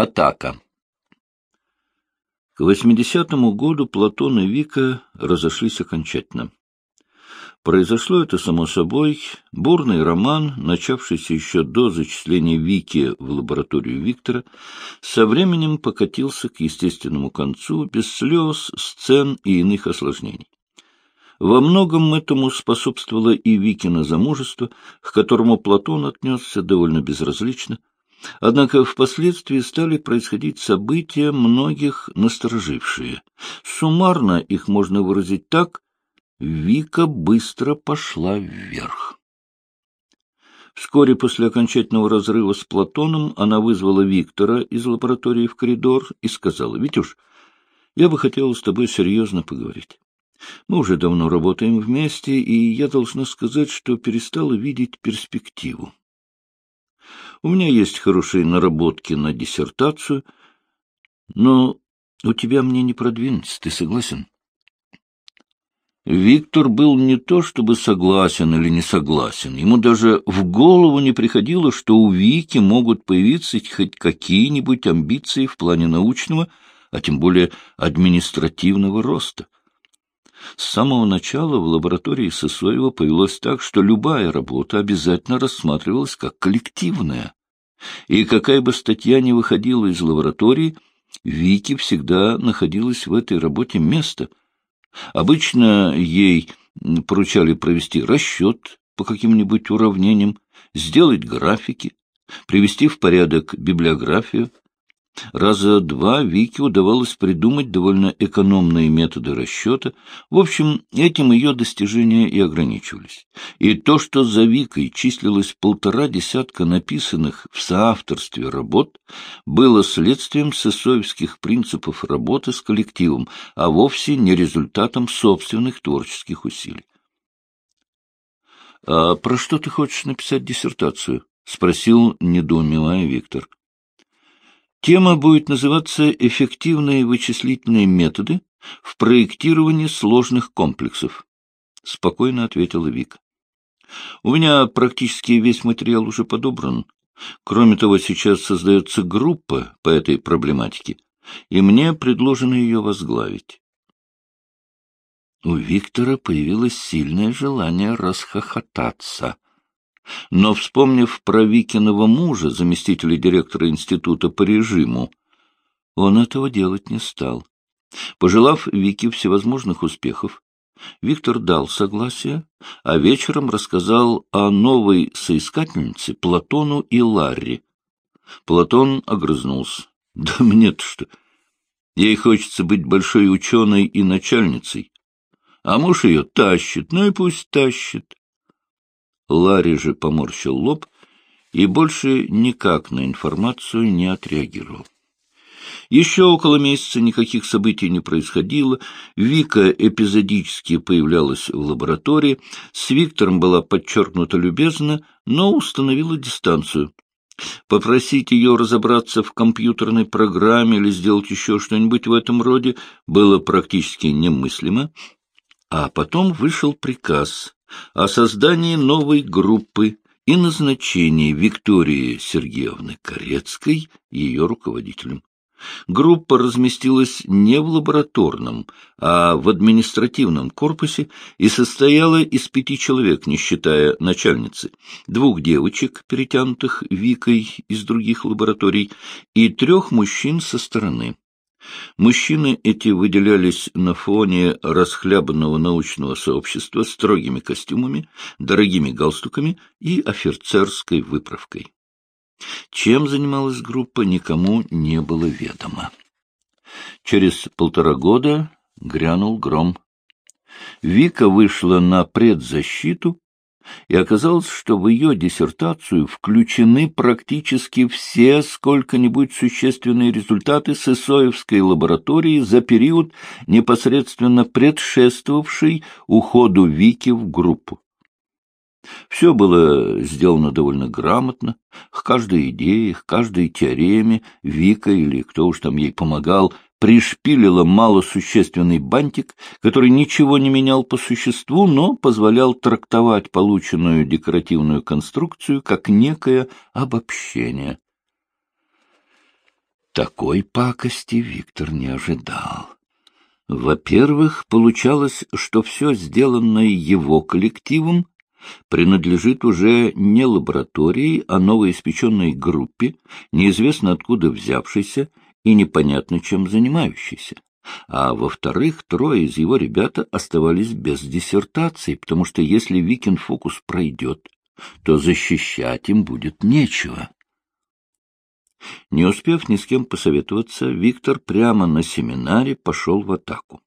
Атака. К 80-му году Платон и Вика разошлись окончательно. Произошло это, само собой, бурный роман, начавшийся еще до зачисления Вики в лабораторию Виктора, со временем покатился к естественному концу, без слез, сцен и иных осложнений. Во многом этому способствовало и Викино замужество, к которому Платон отнесся довольно безразлично. Однако впоследствии стали происходить события, многих насторожившие. Суммарно их можно выразить так — Вика быстро пошла вверх. Вскоре после окончательного разрыва с Платоном она вызвала Виктора из лаборатории в коридор и сказала, «Витюш, я бы хотела с тобой серьезно поговорить. Мы уже давно работаем вместе, и я должна сказать, что перестала видеть перспективу. У меня есть хорошие наработки на диссертацию, но у тебя мне не продвинуться, ты согласен?» Виктор был не то чтобы согласен или не согласен. Ему даже в голову не приходило, что у Вики могут появиться хоть какие-нибудь амбиции в плане научного, а тем более административного роста. С самого начала в лаборатории Сысоева повелось так, что любая работа обязательно рассматривалась как коллективная. И какая бы статья ни выходила из лаборатории, Вики всегда находилось в этой работе место — Обычно ей поручали провести расчет по каким-нибудь уравнениям, сделать графики, привести в порядок библиографию. Раза два Вике удавалось придумать довольно экономные методы расчета. В общем, этим ее достижения и ограничивались. И то, что за Викой числилось полтора десятка написанных в соавторстве работ, было следствием сысоевских принципов работы с коллективом, а вовсе не результатом собственных творческих усилий. — А про что ты хочешь написать диссертацию? — спросил, недоумевая Виктор. — Тема будет называться «Эффективные вычислительные методы в проектировании сложных комплексов», — спокойно ответила Вика. «У меня практически весь материал уже подобран. Кроме того, сейчас создается группа по этой проблематике, и мне предложено ее возглавить». У Виктора появилось сильное желание расхохотаться — но, вспомнив про Викиного мужа, заместителя директора института по режиму, он этого делать не стал. Пожелав Вике всевозможных успехов, Виктор дал согласие, а вечером рассказал о новой соискательнице Платону и Ларри. Платон огрызнулся. — Да мне-то что? Ей хочется быть большой ученой и начальницей. А муж ее тащит, ну и пусть тащит. Ларри же поморщил лоб и больше никак на информацию не отреагировал. Еще около месяца никаких событий не происходило, Вика эпизодически появлялась в лаборатории, с Виктором была подчеркнута любезно, но установила дистанцию. Попросить ее разобраться в компьютерной программе или сделать еще что-нибудь в этом роде было практически немыслимо. А потом вышел приказ о создании новой группы и назначении Виктории Сергеевны Корецкой ее руководителем. Группа разместилась не в лабораторном, а в административном корпусе и состояла из пяти человек, не считая начальницы, двух девочек, перетянутых Викой из других лабораторий, и трех мужчин со стороны. Мужчины эти выделялись на фоне расхлябанного научного сообщества строгими костюмами, дорогими галстуками и офицерской выправкой. Чем занималась группа, никому не было ведомо. Через полтора года грянул гром. Вика вышла на предзащиту и оказалось, что в ее диссертацию включены практически все сколько-нибудь существенные результаты Сысоевской лаборатории за период, непосредственно предшествовавший уходу Вики в группу. Все было сделано довольно грамотно. К каждой идее, к каждой теореме Вика или кто уж там ей помогал пришпилила малосущественный бантик, который ничего не менял по существу, но позволял трактовать полученную декоративную конструкцию как некое обобщение. Такой пакости Виктор не ожидал. Во-первых, получалось, что все сделанное его коллективом принадлежит уже не лаборатории, а новоиспеченной группе, неизвестно откуда взявшейся и непонятно чем занимающейся. А во-вторых, трое из его ребята оставались без диссертации, потому что если Викин фокус пройдет, то защищать им будет нечего. Не успев ни с кем посоветоваться, Виктор прямо на семинаре пошел в атаку.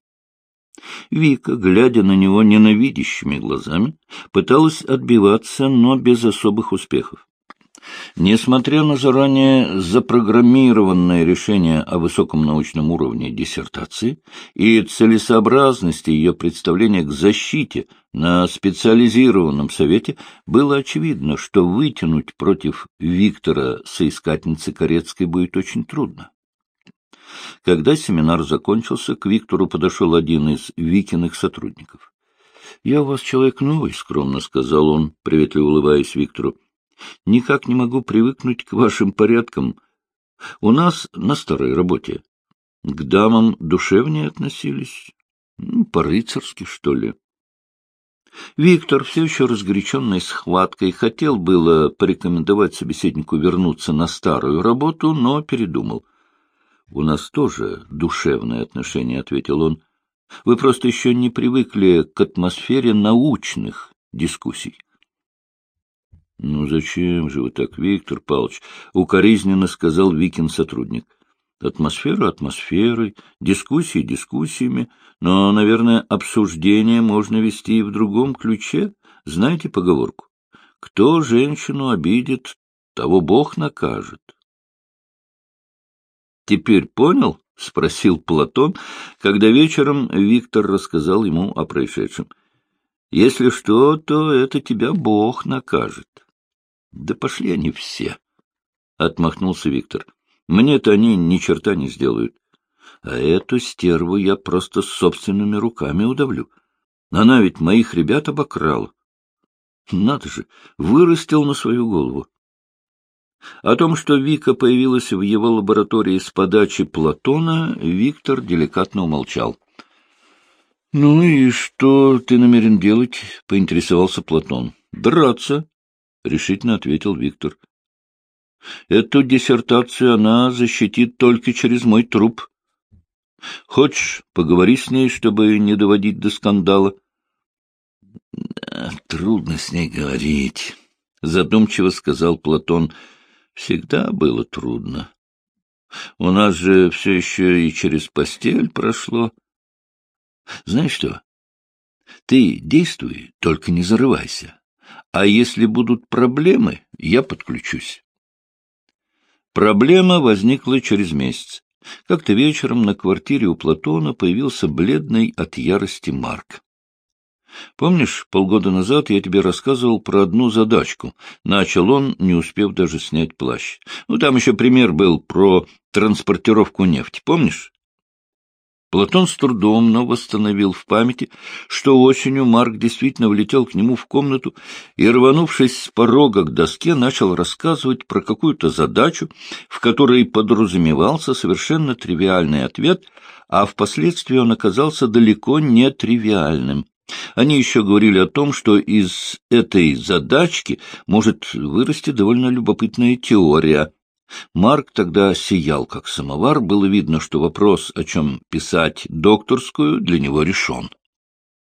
Вика, глядя на него ненавидящими глазами, пыталась отбиваться, но без особых успехов. Несмотря на заранее запрограммированное решение о высоком научном уровне диссертации и целесообразности ее представления к защите на специализированном совете, было очевидно, что вытянуть против Виктора соискательницы Корецкой будет очень трудно. Когда семинар закончился, к Виктору подошел один из Викиных сотрудников. — Я у вас человек новый, — скромно сказал он, приветливо улыбаясь Виктору. — Никак не могу привыкнуть к вашим порядкам. У нас на старой работе к дамам душевнее относились, ну, по-рыцарски, что ли. Виктор, все еще разгоряченный схваткой, хотел было порекомендовать собеседнику вернуться на старую работу, но передумал. — У нас тоже душевное отношение, — ответил он. — Вы просто еще не привыкли к атмосфере научных дискуссий. — Ну зачем же вы так, Виктор Павлович? — укоризненно сказал Викин сотрудник. — Атмосфера атмосферой, дискуссии дискуссиями, но, наверное, обсуждение можно вести и в другом ключе. Знаете поговорку? Кто женщину обидит, того Бог накажет. — Теперь понял? — спросил Платон, когда вечером Виктор рассказал ему о происшедшем. — Если что, то это тебя Бог накажет. — Да пошли они все, — отмахнулся Виктор. — Мне-то они ни черта не сделают. А эту стерву я просто собственными руками удавлю. Она ведь моих ребят обокрала. Надо же, вырастил на свою голову. О том, что Вика появилась в его лаборатории с подачи Платона, Виктор деликатно умолчал. — Ну и что ты намерен делать? — поинтересовался Платон. — Драться, — решительно ответил Виктор. — Эту диссертацию она защитит только через мой труп. Хочешь, поговори с ней, чтобы не доводить до скандала? — Да, трудно с ней говорить, — задумчиво сказал Платон. — всегда было трудно. У нас же все еще и через постель прошло. Знаешь что? Ты действуй, только не зарывайся. А если будут проблемы, я подключусь. Проблема возникла через месяц. Как-то вечером на квартире у Платона появился бледный от ярости Марк. Помнишь, полгода назад я тебе рассказывал про одну задачку? Начал он, не успев даже снять плащ. Ну, там еще пример был про транспортировку нефти, помнишь? Платон с трудом, но восстановил в памяти, что осенью Марк действительно влетел к нему в комнату и, рванувшись с порога к доске, начал рассказывать про какую-то задачу, в которой подразумевался совершенно тривиальный ответ, а впоследствии он оказался далеко не тривиальным. Они еще говорили о том, что из этой задачки может вырасти довольно любопытная теория. Марк тогда сиял, как самовар, было видно, что вопрос, о чем писать докторскую, для него решен.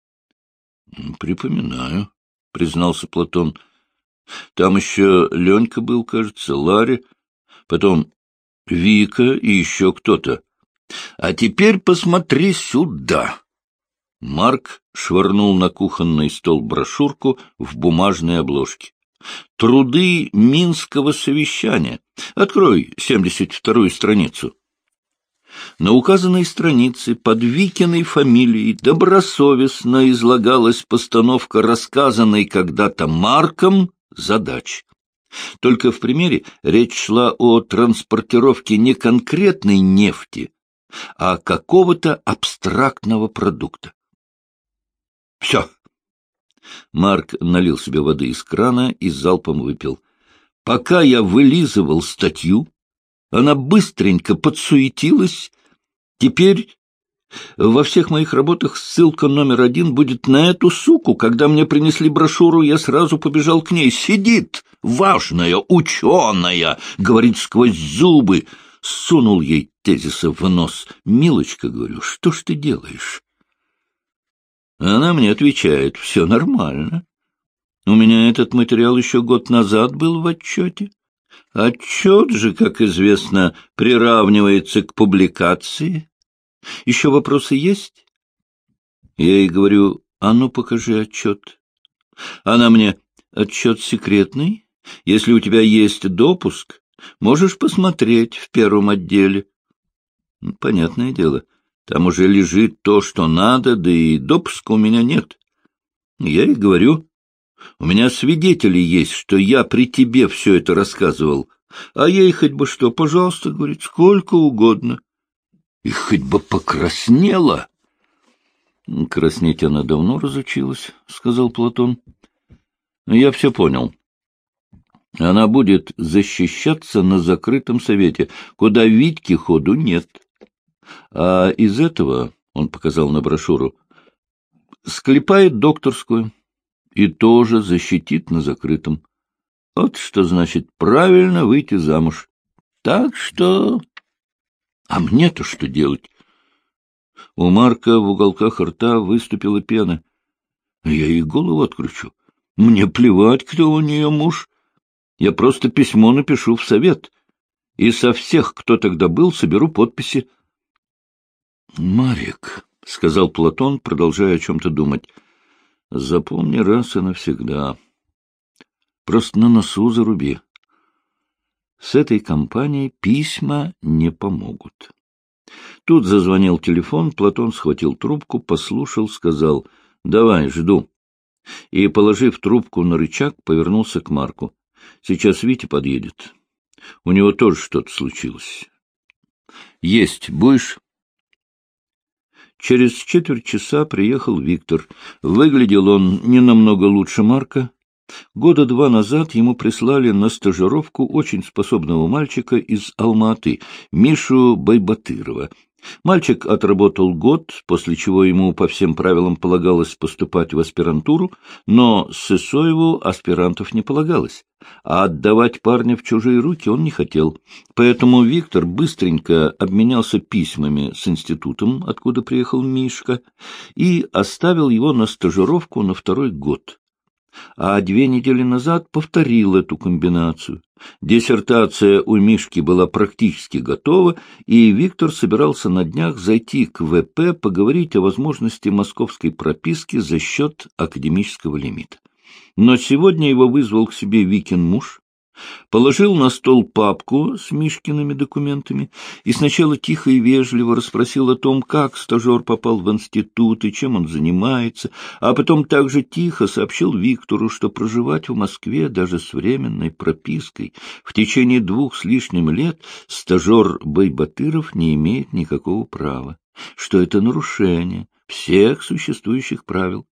— Припоминаю, — признался Платон. — Там еще Ленька был, кажется, Ларри, потом Вика и еще кто-то. — А теперь посмотри сюда! Марк швырнул на кухонный стол брошюрку в бумажной обложке. «Труды Минского совещания. Открой 72-ю страницу». На указанной странице под Викиной фамилией добросовестно излагалась постановка рассказанной когда-то Марком задач. Только в примере речь шла о транспортировке не конкретной нефти, а какого-то абстрактного продукта. Все. Марк налил себе воды из крана и залпом выпил. Пока я вылизывал статью, Она быстренько подсуетилась. Теперь во всех моих работах ссылка номер один будет на эту суку. Когда мне принесли брошюру, я сразу побежал к ней. Сидит, важная, ученая, говорит сквозь зубы. Сунул ей тезиса в нос. «Милочка, — говорю, — что ж ты делаешь?» Она мне отвечает, все нормально. У меня этот материал еще год назад был в отчете. Отчет же, как известно, приравнивается к публикации. Еще вопросы есть? Я ей говорю, а ну покажи отчет. Она мне, отчет секретный. Если у тебя есть допуск, можешь посмотреть в первом отделе. Понятное дело. Там уже лежит то, что надо, да и допуска у меня нет. Я ей говорю, у меня свидетели есть, что я при тебе все это рассказывал. А ей хоть бы что, пожалуйста, говорит, сколько угодно. И хоть бы покраснела. Краснеть она давно разучилась, — сказал Платон. Я все понял. Она будет защищаться на закрытом совете, куда Витьки ходу нет. А из этого, — он показал на брошюру, — склепает докторскую и тоже защитит на закрытом. Вот что значит правильно выйти замуж. Так что... А мне-то что делать? У Марка в уголках рта выступила пена. Я ей голову откручу. Мне плевать, кто у нее муж. Я просто письмо напишу в совет. И со всех, кто тогда был, соберу подписи. — Марик, — сказал Платон, продолжая о чем-то думать, — запомни раз и навсегда. Просто на носу заруби. С этой компанией письма не помогут. Тут зазвонил телефон, Платон схватил трубку, послушал, сказал «Давай, жду». И, положив трубку на рычаг, повернулся к Марку. «Сейчас Витя подъедет. У него тоже что-то случилось». «Есть будешь?» Через четверть часа приехал Виктор. Выглядел он не намного лучше Марка. Года два назад ему прислали на стажировку очень способного мальчика из Алматы, Мишу Байбатырова. Мальчик отработал год, после чего ему по всем правилам полагалось поступать в аспирантуру, но с Исоеву аспирантов не полагалось, а отдавать парня в чужие руки он не хотел. Поэтому Виктор быстренько обменялся письмами с институтом, откуда приехал Мишка, и оставил его на стажировку на второй год а две недели назад повторил эту комбинацию. Диссертация у Мишки была практически готова, и Виктор собирался на днях зайти к ВП поговорить о возможности московской прописки за счет академического лимита. Но сегодня его вызвал к себе Викин муж, положил на стол папку с Мишкиными документами и сначала тихо и вежливо расспросил о том, как стажер попал в институт и чем он занимается, а потом также тихо сообщил Виктору, что проживать в Москве даже с временной пропиской в течение двух с лишним лет стажер Байбатыров не имеет никакого права, что это нарушение всех существующих правил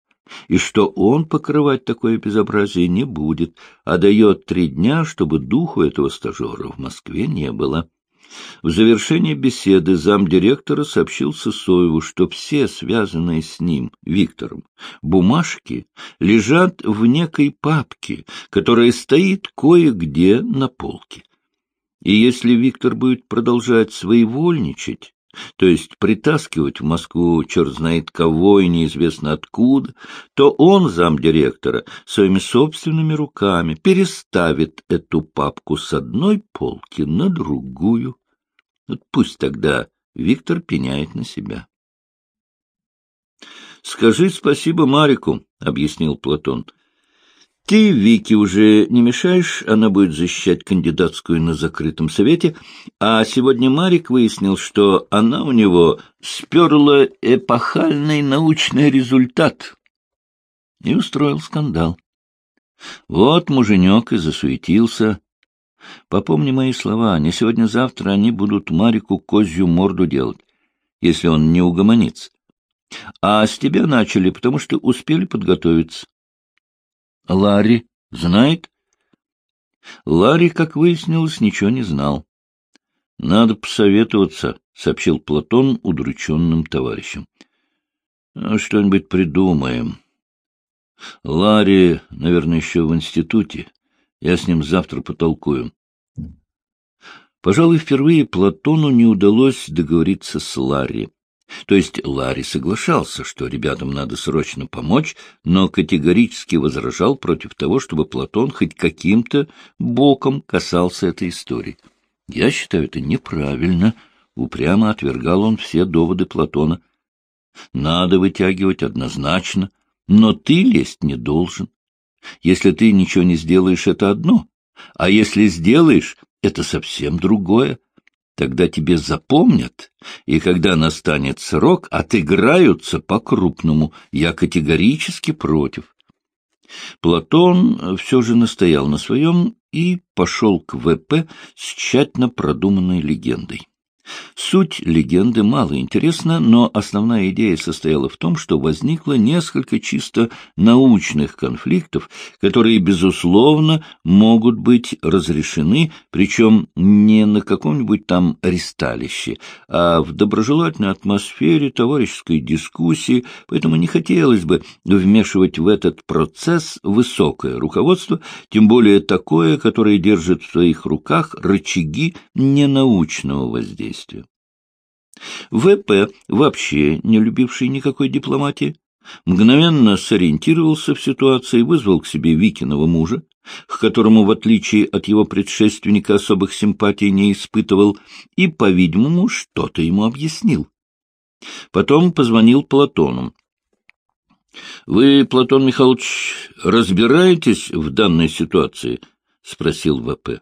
и что он покрывать такое безобразие не будет, а дает три дня, чтобы духу этого стажера в Москве не было. В завершении беседы замдиректора сообщил Сысоеву, что все связанные с ним, Виктором, бумажки лежат в некой папке, которая стоит кое-где на полке. И если Виктор будет продолжать своевольничать, то есть притаскивать в Москву черт знает кого и неизвестно откуда, то он, замдиректора, своими собственными руками переставит эту папку с одной полки на другую. Вот пусть тогда Виктор пеняет на себя. — Скажи спасибо Марику, — объяснил Платон. Ты, Вики, уже не мешаешь, она будет защищать кандидатскую на закрытом совете, а сегодня Марик выяснил, что она у него сперла эпохальный научный результат и устроил скандал. Вот муженек и засуетился. Попомни мои слова, не сегодня-завтра они будут Марику козью морду делать, если он не угомонится. А с тебя начали, потому что успели подготовиться. Ларри знает? Ларри, как выяснилось, ничего не знал. — Надо посоветоваться, — сообщил Платон удрученным товарищам. «Ну, — Что-нибудь придумаем. Ларри, наверное, еще в институте. Я с ним завтра потолкую. Пожалуй, впервые Платону не удалось договориться с Ларри. То есть Ларри соглашался, что ребятам надо срочно помочь, но категорически возражал против того, чтобы Платон хоть каким-то боком касался этой истории. Я считаю это неправильно. Упрямо отвергал он все доводы Платона. Надо вытягивать однозначно, но ты лезть не должен. Если ты ничего не сделаешь, это одно, а если сделаешь, это совсем другое. Тогда тебе запомнят, и когда настанет срок, отыграются по-крупному. Я категорически против. Платон все же настоял на своем и пошел к ВП с тщательно продуманной легендой. Суть легенды мало интересна, но основная идея состояла в том, что возникло несколько чисто научных конфликтов, которые, безусловно, могут быть разрешены, причем не на каком-нибудь там ристалище, а в доброжелательной атмосфере товарищеской дискуссии, поэтому не хотелось бы вмешивать в этот процесс высокое руководство, тем более такое, которое держит в своих руках рычаги ненаучного воздействия действия. ВП, вообще не любивший никакой дипломатии, мгновенно сориентировался в ситуации, вызвал к себе Викиного мужа, к которому, в отличие от его предшественника, особых симпатий не испытывал, и, по-видимому, что-то ему объяснил. Потом позвонил Платону. — Вы, Платон Михайлович, разбираетесь в данной ситуации? — спросил ВП.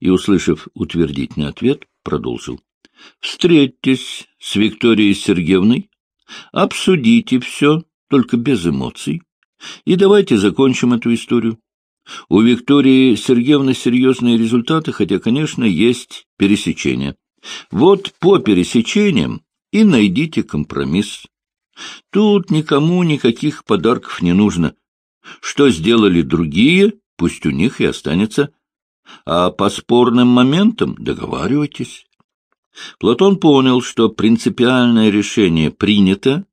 И, услышав утвердительный ответ, продолжил. Встретьтесь с Викторией Сергеевной, обсудите все, только без эмоций, и давайте закончим эту историю. У Виктории Сергеевны серьезные результаты, хотя, конечно, есть пересечения. Вот по пересечениям и найдите компромисс. Тут никому никаких подарков не нужно. Что сделали другие, пусть у них и останется. А по спорным моментам договаривайтесь. Платон понял, что принципиальное решение принято,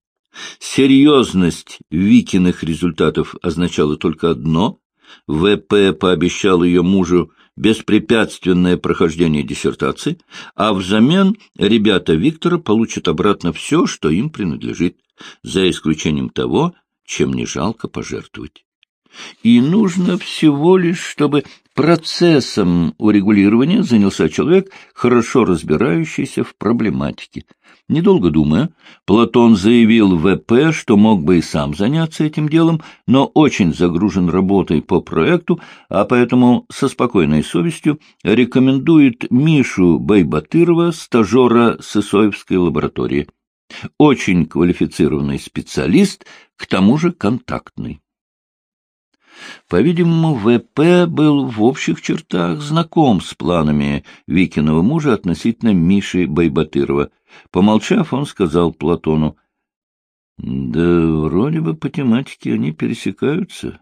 серьезность Викиных результатов означала только одно — ВП пообещал ее мужу беспрепятственное прохождение диссертации, а взамен ребята Виктора получат обратно все, что им принадлежит, за исключением того, чем не жалко пожертвовать. И нужно всего лишь, чтобы процессом урегулирования занялся человек, хорошо разбирающийся в проблематике. Недолго думая, Платон заявил ВП, что мог бы и сам заняться этим делом, но очень загружен работой по проекту, а поэтому со спокойной совестью рекомендует Мишу Байбатырова, стажера Сысоевской лаборатории. Очень квалифицированный специалист, к тому же контактный. По-видимому, ВП был в общих чертах знаком с планами Викиного мужа относительно Миши Байбатырова. Помолчав, он сказал Платону, — Да вроде бы по тематике они пересекаются.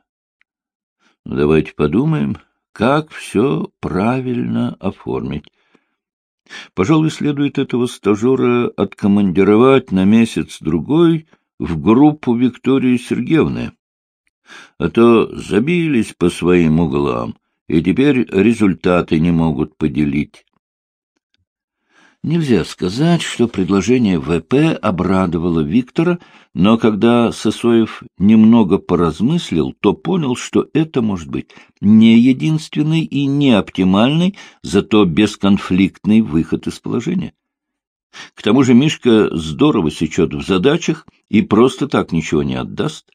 Давайте подумаем, как все правильно оформить. Пожалуй, следует этого стажера откомандировать на месяц-другой в группу Виктории Сергеевны а то забились по своим углам, и теперь результаты не могут поделить. Нельзя сказать, что предложение ВП обрадовало Виктора, но когда Сосоев немного поразмыслил, то понял, что это может быть не единственный и не оптимальный, зато бесконфликтный выход из положения. К тому же Мишка здорово сечет в задачах и просто так ничего не отдаст.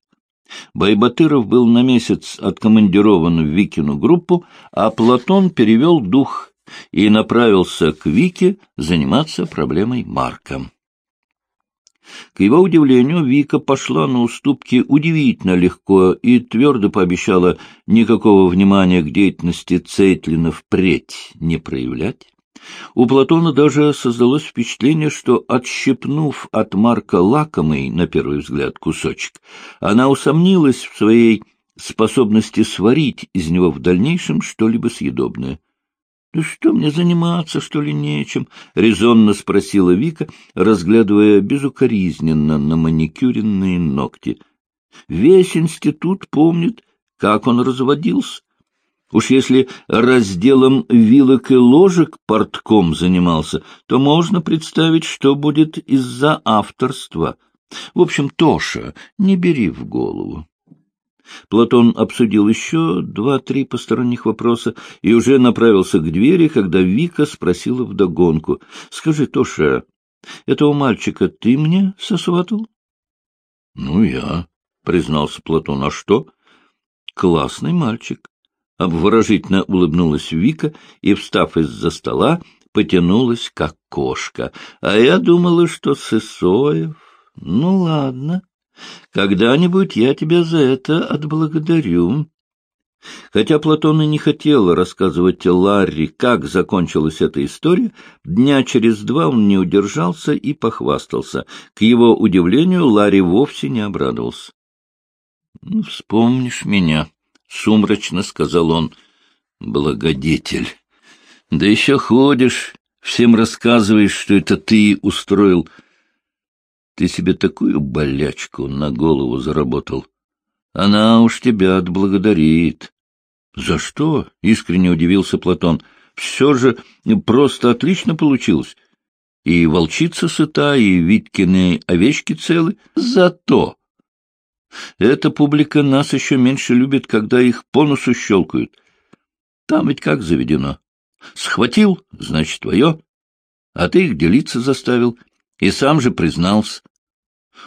Байбатыров был на месяц откомандирован в Викину группу, а Платон перевел дух и направился к Вике заниматься проблемой Марка. К его удивлению, Вика пошла на уступки удивительно легко и твердо пообещала никакого внимания к деятельности Цейтлина впредь не проявлять. У Платона даже создалось впечатление, что, отщепнув от Марка лакомый, на первый взгляд, кусочек, она усомнилась в своей способности сварить из него в дальнейшем что-либо съедобное. Да что мне заниматься, что ли, нечем? — резонно спросила Вика, разглядывая безукоризненно на маникюренные ногти. Весь институт помнит, как он разводился. Уж если разделом вилок и ложек портком занимался, то можно представить, что будет из-за авторства. В общем, Тоша, не бери в голову. Платон обсудил еще два-три посторонних вопроса и уже направился к двери, когда Вика спросила вдогонку. — Скажи, Тоша, этого мальчика ты мне сосватал? — Ну, я, — признался Платон. — А что? — Классный мальчик. Обворожительно улыбнулась Вика и, встав из-за стола, потянулась, как кошка. А я думала, что Сысоев... Ну, ладно. Когда-нибудь я тебя за это отблагодарю. Хотя Платон и не хотел рассказывать Ларри, как закончилась эта история, дня через два он не удержался и похвастался. К его удивлению, Ларри вовсе не обрадовался. «Ну, — Вспомнишь меня, — сумрачно сказал он, — благодетель. Да еще ходишь, всем рассказываешь, что это ты устроил — ты себе такую болячку на голову заработал. Она уж тебя отблагодарит. — За что? — искренне удивился Платон. — Все же просто отлично получилось. И волчица сыта, и Виткины овечки целы. Зато! Эта публика нас еще меньше любит, когда их по носу щелкают. Там ведь как заведено. Схватил, значит, твое, а ты их делиться заставил — и сам же признался.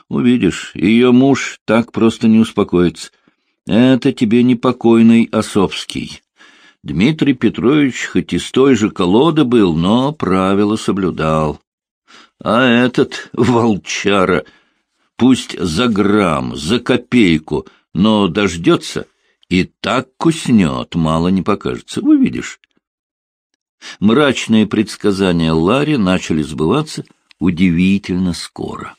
Увидишь, ее муж так просто не успокоится. Это тебе не покойный Осовский. Дмитрий Петрович хоть из той же колоды был, но правила соблюдал. А этот волчара, пусть за грамм, за копейку, но дождется и так куснет, мало не покажется. Увидишь. Мрачные предсказания Ларри начали сбываться — удивительно скоро.